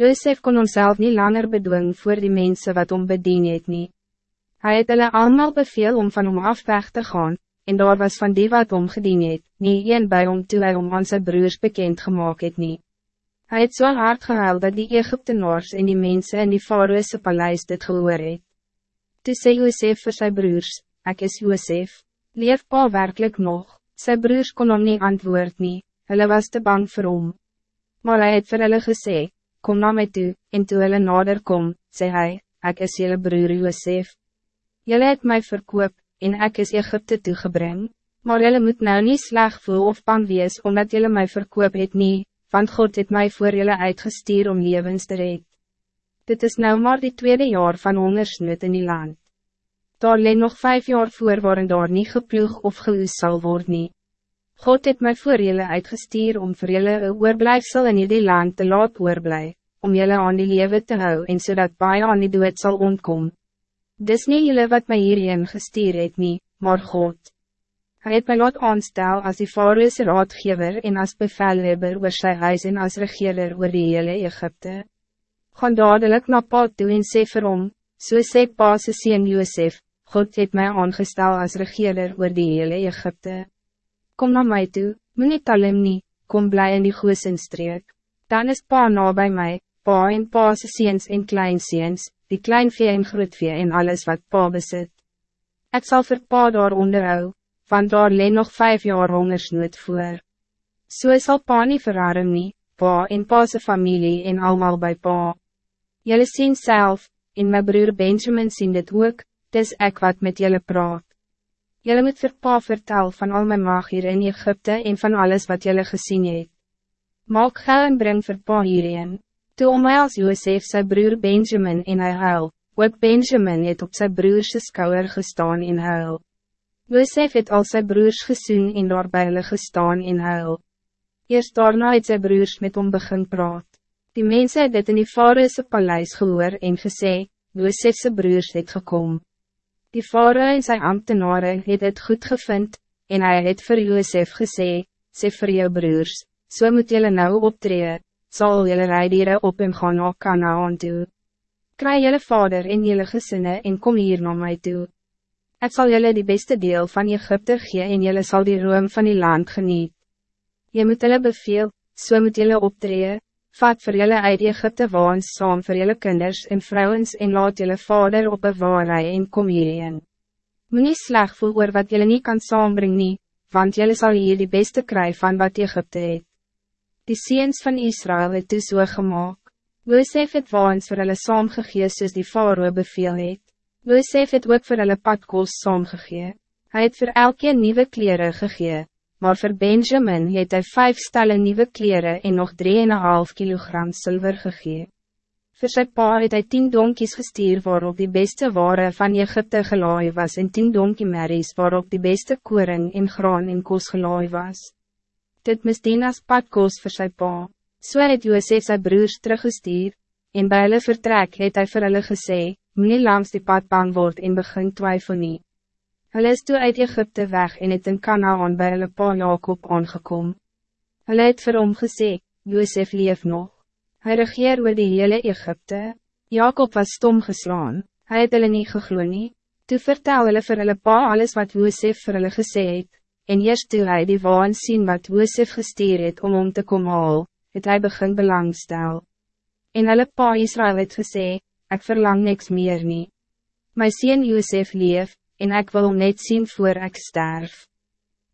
Joseph kon homself niet langer bedwingen voor die mensen wat om bedien het nie. Hy het hulle allemaal beveel om van hom af weg te gaan, en daar was van die wat om gedien het, nie een by hom toe hy om aan sy broers bekend gemaakt het nie. Hy het so hard gehuil dat die Egyptenaars en die mensen in die Faroese paleis dit gehoor het. Toe sê Joseph vir sy broers, ek is Joseph, leef pa werkelijk nog, sy broers kon hom nie antwoord nie, hulle was te bang vir hom. Maar hy het vir hulle gesê, kom na mij toe, en toe hulle nader kom, sê hy, ek is jylle broer Joosef. Jylle het mij verkoop, en ek is Egypte toegebring, maar jylle moet nou niet sleg voel of bang wees, omdat jylle mij verkoop het nie, want God het mij voor jylle uitgestuur om levens te red. Dit is nou maar die tweede jaar van hongersnood in die land. Daar leen nog vijf jaar voor waarin daar niet geploeg of geloos sal word nie. God het mij voor jullie uitgestuur om voor jullie een oorblijfsel in jullie land te laat oorblij, om jullie aan die leven te houden en zodat bij aan die dood zal ontkom. Dis niet jullie wat mij hierin gestuur het nie, maar God. Hij het mij laat aanstel als die Faroese raadgever en als bevelhebber oor sy huis en als regeerder oor die hele Egypte. Gaan dadelijk naar pa toe en sê vir hom, so sê pa sy sien Joosef, God het mij aangestel als regeerder oor die hele Egypte kom naar mij toe, moet niet talem nie, kom blij in die goosenstreek. Dan is pa na bij mij, pa en pa se seens en kleinseens, die kleinvee en grootvee en alles wat pa besit. Ik zal vir pa daar onderhou, want daar leen nog vijf jaar hongersnood voor. So sal pa nie verarm nie, pa en pa se familie en allemaal bij pa. Jullie zien zelf, en mijn broer Benjamin zien dit ook, dis ek wat met jullie praat. Jullie moet vir pa vertel van al mijn mag hier in Egypte en van alles wat jullie gezien het. Maak gel en breng vir pa hierheen. Toe om my als Joosef sy broer Benjamin en hy huil, ook Benjamin het op sy broerse skouwer gestaan en huil. Joosef het al sy broers gesoen en daar by hulle gestaan en huil. Eerst daarna het sy broers met hom begin praat. Die mensen het dit in die Faroese paleis gehoor en gesê, Joosefse broers het gekomen. Die vader en sy ambtenaren het het goed gevind, en hij het voor Josef gesê, sê vir jou broers, so moet jullie nou optree, sal jullie rijdieren op en gaan na Kanaan toe. Kry jullie vader en jullie gezinnen en kom hier naar mij toe. Het zal jullie die beste deel van Egypte gee en jullie zal die roem van die land geniet. Je moet jullie beveel, so moet jullie optree, Vat voor jullie uit Egypte waans saam voor jullie kinders en vrouwens en laat jullie vader op een waarrij en kom hierheen. Moet nie sleg voel oor wat jullie niet kan saambring nie, want jullie zal hier die beste kry van wat Egypte het. Die seens van Israël het dus so gemaakt. Josef het waans vir hulle saamgegee soos die Faroe beveel het. Josef het ook vir hulle padkoos saamgegee. Hy het vir elke nieuwe kleren gegee, maar voor Benjamin het hij vijf stellen nieuwe kleren en nog 3,5 kilogram zilver gegeven. Voor zijn pa het hij tien donkies gestuur waarop die beste waren van Egypte gelaai was en tien donkiemerries waarop die beste koring en graan en koos gelaai was. Dit mis dien as padkoos vir sy pa. So het Joosef sy broers teruggestuur, en by hulle vertrek het hy vir hulle gesê, nie langs die pad bang word en begin twyfel nie. Hulle is toe uit Egypte weg en het in Kanaan by hulle pa Jacob aangekom. Hulle het vir hom gesê, Josef leef nog. Hij regeer oor die hele Egypte. Jacob was stom geslaan, hy het hulle nie geglo nie. Toe vertel hulle vir hulle pa alles wat Josef vir hulle gesê het, en eerst toe hy die waan sien wat Josef gestuur het om om te kom haal, het hy begin belangstel. En hulle pa Israël het gesê, ek verlang niks meer nie. My sien Josef leef, en ik wil net zien voor ik sterf.